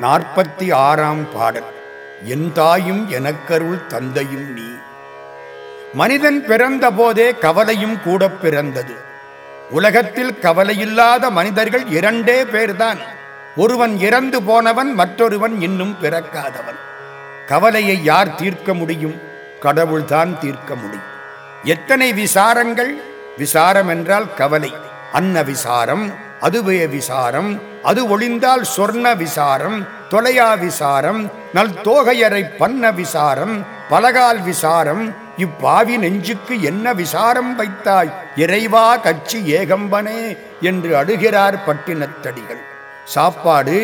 நாற்பத்தி ஆறாம் பாடல். என் தாயும் எனக்கருள் தந்தையும் நீ. மனிதன் பிறந்த போதே கவலையும் கூட பிறந்தது. உலகத்தில் கவலையில்லாத மனிதர்கள் இரண்டே பேர்தான். ஒருவன் இறந்து போனவன் மற்றொருவன் இன்னும் பிறக்காதவன். கவலையை யார் தீர்க்க முடியும்? கடவுள்தான் தீர்க்க முடியும். எத்தனை விசாரங்கள்? விசாரம் என்றால் கவலை. அன்ன விசாரம் அதுவே விசாரம் அது ஒளிந்தால் சொர்ண விசாரம் தொலையா விசாரம் நல் தோகையரை பண்ண விசாரம் பலகால் விசாரம் இப்பாவி நெஞ்சுக்கு என்ன விசாரம் வைத்தாய்? இறைவா கட்சி ஏகம்பனே என்று அழுகிறார் பட்டினத்தடிகள். சாப்பாடு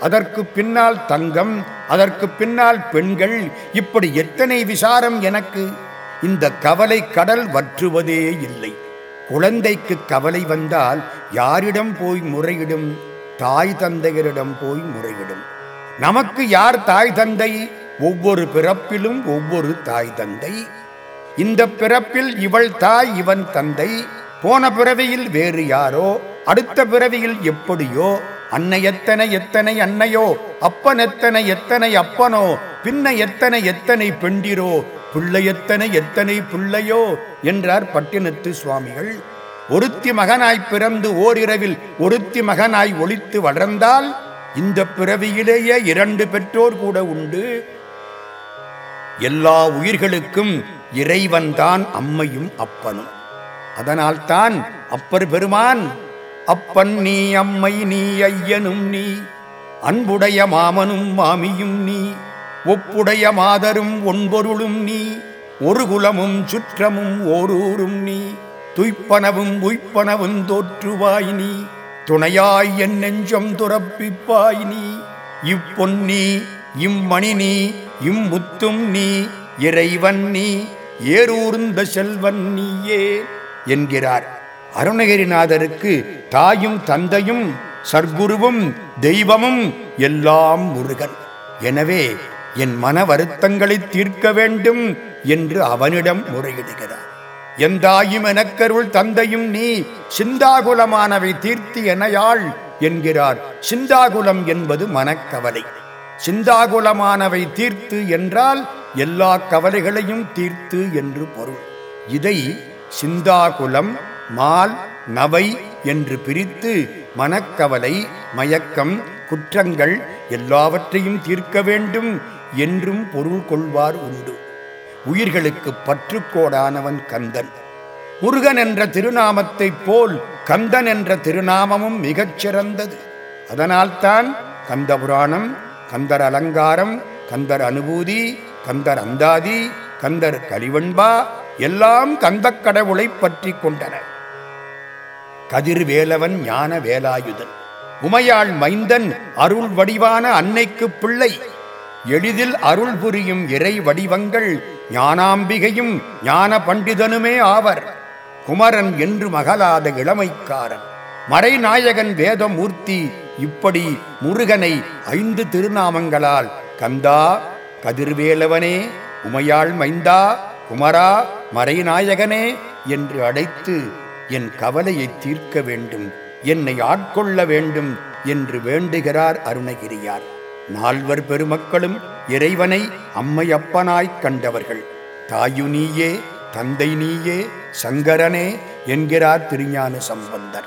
அதற்கு பின்னால் தங்கம் அதற்கு பின்னால் பெண்கள் இப்படி எத்தனை விசாரம் எனக்கு? இந்த கவலை கடல் வற்றுவதே இல்லை. குழந்தைக்கு கவலை வந்தால் யாரிடம் போய் முறையிடும்? தாய் தந்தையரிடம் போய் முறையிடும். நமக்கு யார் தாய் தந்தை? ஒவ்வொரு பிறப்பிலும் ஒவ்வொரு தாய் தந்தை. இந்த பிறப்பில் இவள் தாய் இவன் தந்தை. போன பிறவியில் வேறு யாரோ? அடுத்த பிறவியில் எப்படியோ? அன்னை எத்தனை எத்தனை அன்னையோ? அப்பன் எத்தனை எத்தனை அப்பனோ? பின்ன எத்தனை எத்தனை பெண்டிரோ? பிள்ளை எத்தனை எத்தனை பிள்ளையோ? என்றார் பட்டினத்து சுவாமிகள். ஒருத்தி மகனாய் பிறந்து ஓரிரவில் ஒருத்தி மகனாய் ஒளித்து வளர்ந்தால் இந்த பிறவியிலேயே இரண்டு பெற்றோர் கூட உண்டு. எல்லா உயிர்களுக்கும் இறைவன்தான் அம்மையும் அப்பனும். அதனால்தான் அப்பர் பெருமான் அப்பன் நீ அம்மை நீ ஐயனும் நீ அன்புடைய மாமனும் மாமியும் நீ ஒப்புடைய மாதரும் ஒன்பொருளும் நீ ஒரு குலமும் சுற்றமும் ஓரூரும் நீ துய்ப்பனவும் உய்ப்பனவும் தோற்றுவாய் நீ. துணையாய் என் நெஞ்சம் துறப்பிப்பாய் நீ. இப்பொன்னி இம்மணி நீ இம்முத்தும் நீ இறைவன் நீ ஏரூர்ந்த செல்வன் நீயே என்கிறார். அருணகிரிநாதருக்கு தாயும் தந்தையும் சர்க்குருவும் தெய்வமும் எல்லாம் முருகன். எனவே என் மன வருத்தங்களை தீர்க்க வேண்டும் என்று அவனிடம் முறையிடுகிறார். எந்தாயும் எனக்கருள் தந்தையும் நீ சிந்தாகுலமானவை தீர்த்தி எனையாள் என்கிறார். சிந்தாகுலம் என்பது மனக்கவலை. சிந்தாகுலமானவை தீர்த்து என்றால் எல்லா கவலைகளையும் தீர்த்து என்று பொருள். இதை சிந்தாகுலம் மால் நவை என்று பிரித்து மனக்கவலை மயக்கம் குற்றங்கள் எல்லாவற்றையும் தீர்க்க வேண்டும் என்றும் பொருள் கொள்வார் உண்டு. உயிர்களுக்கு பற்றுக்கோடானவன் கந்தன். முருகன் என்ற திருநாமத்தைப் போல் கந்தன் என்ற திருநாமமும் மிகச் சிறந்தது. அதனால்தான் கந்த புராணம் கந்தர் அலங்காரம் கந்தர் அனுபூதி கந்தர் அந்தாதி கந்தர் கலிவண்பா எல்லாம் கந்தக் கடவுளை பற்றி கொண்டன. கதிர்வேலவன் ஞான வேலாயுதன். உமையாள் மைந்தன் அருள் வடிவான அன்னைக்கு பிள்ளை. எளிதில் அருள் புரியும் இறை வடிவங்கள் ஞானாம்பிகையும் ஞான பண்டிதனுமே ஆவர். குமரன் என்று மகளாத இளமைக்காரன். மறைநாயகன் வேதமூர்த்தி இப்படி முருகனை ஐந்து திருநாமங்களால் கந்தா கதிர்வேலவனே உமையாள் மைந்தா குமரா மறைநாயகனே என்று அழைத்து என் கவலையை தீர்க்க வேண்டும் என்னை ஆட்கொள்ள வேண்டும் என்று வேண்டுகிறார் அருணகிரியார். நால்வர் பெருமக்களும் இறைவனை அம்மையப்பனாய்க் கண்டவர்கள். தாயு நீயே தந்தை நீயே சங்கரனே என்கிறார் திருஞான சம்பந்தர்.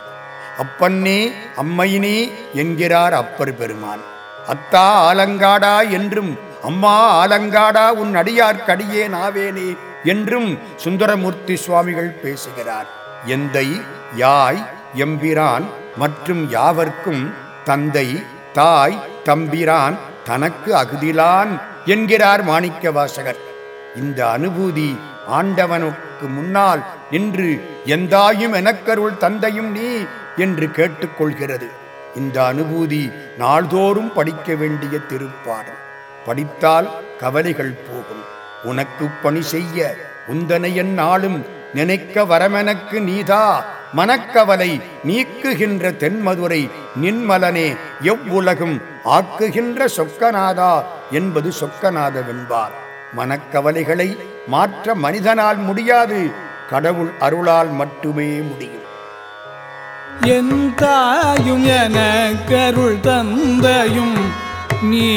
அப்பன்னே அம்மையினே என்கிறார் அப்பர் பெருமான். அத்தா ஆலங்காடா என்றும் அம்மா ஆலங்காடா உன் அடியார்க்கடியே நாவேனே என்றும் சுந்தரமூர்த்தி சுவாமிகள் பேசுகிறார். எந்தை யாய் எம்பிரான் மற்றும் யாவர்க்கும் தந்தை தாய் தம்பிரான் தனக்கு அகுதிலான் என்கிறார் மாணிக்க வாசகர். இந்த அனுபூதி ஆண்டவனுக்கு முன்னால் நின்று எந்தாயும் எனக்கருள் தந்தையும் நீ என்று கேட்டுக்கொள்கிறது. இந்த அனுபூதி நாள்தோறும் படிக்க வேண்டிய திருப்பாடம் படித்தால் கவலைகள் போகும். உனக்கு பணி செய்ய உந்தனையன் நாளும் நினைக்க வரமெனக்கு நீதா. மனக்கவலை நீக்குகின்ற தென்மதுரை நின்மலனே எவ்வுலகும் ஆக்குகின்ற சொக்கநாதா என்பது சொக்கநாத வெண்பார் மனக்கவலைகளை மாற்ற மனிதனால் முடியாது கடவுள் அருளால் மட்டுமே முடியும். என் தாயும் எனக்கருள் தந்தையும் நீ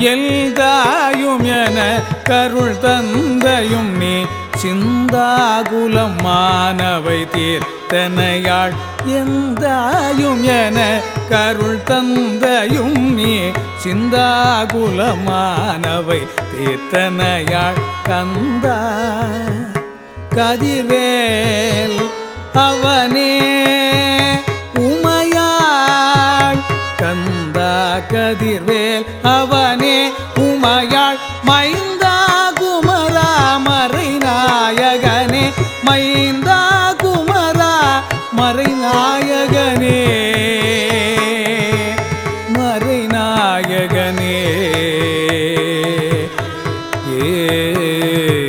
எல்தாயும் என கருள் தந்தையும் நீ சிந்தாகுலம் மானவை தீர்த்தனையாள் எந்தாயும் என கருள் தந்தையும் நீ சிந்தாகுலமானவை தீர்த்தனையாள். கந்தா கதிவேல் அவனே ter.